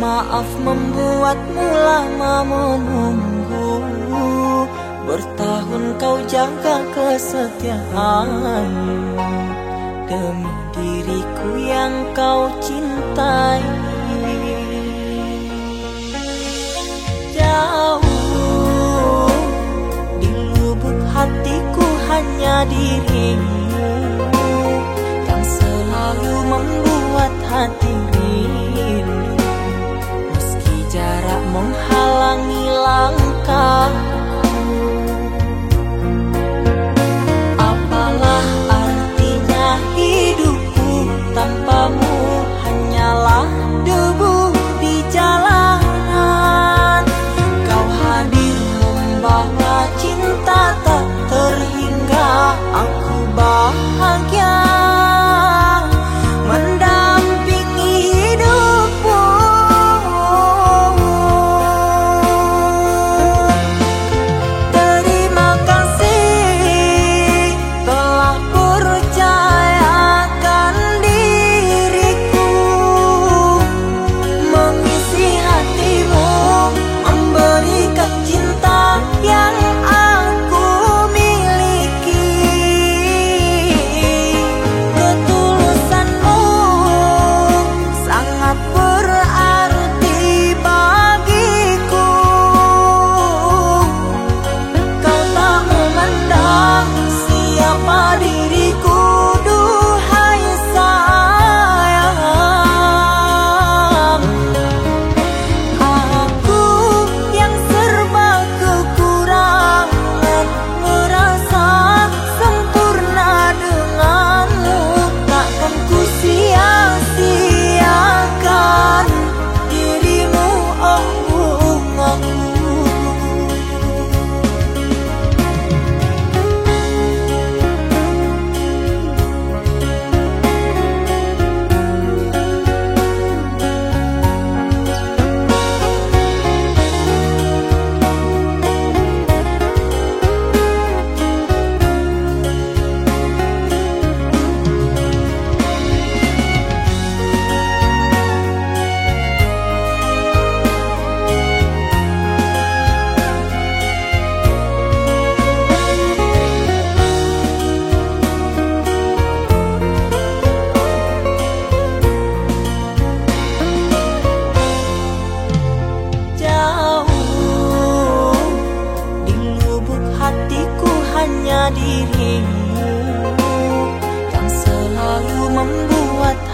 Maaf membuatmu lama menunggu. Bertahun kau jaga kesetiaanmu Demi diriku yang kau cintai. Jauh di lubuk hatiku hanya dirimu Yang selalu membuat hatiku menghalangi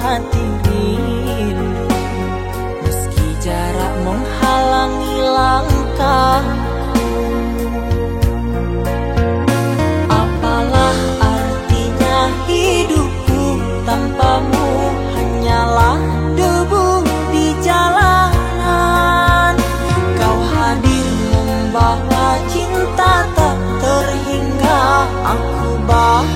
hati rindu Meski jarak menghalangi langkahku Apalah artinya hidupku tanpamu Hanyalah debu di jalanan. Kau hadir membawa cinta tak terhingga Aku bahagia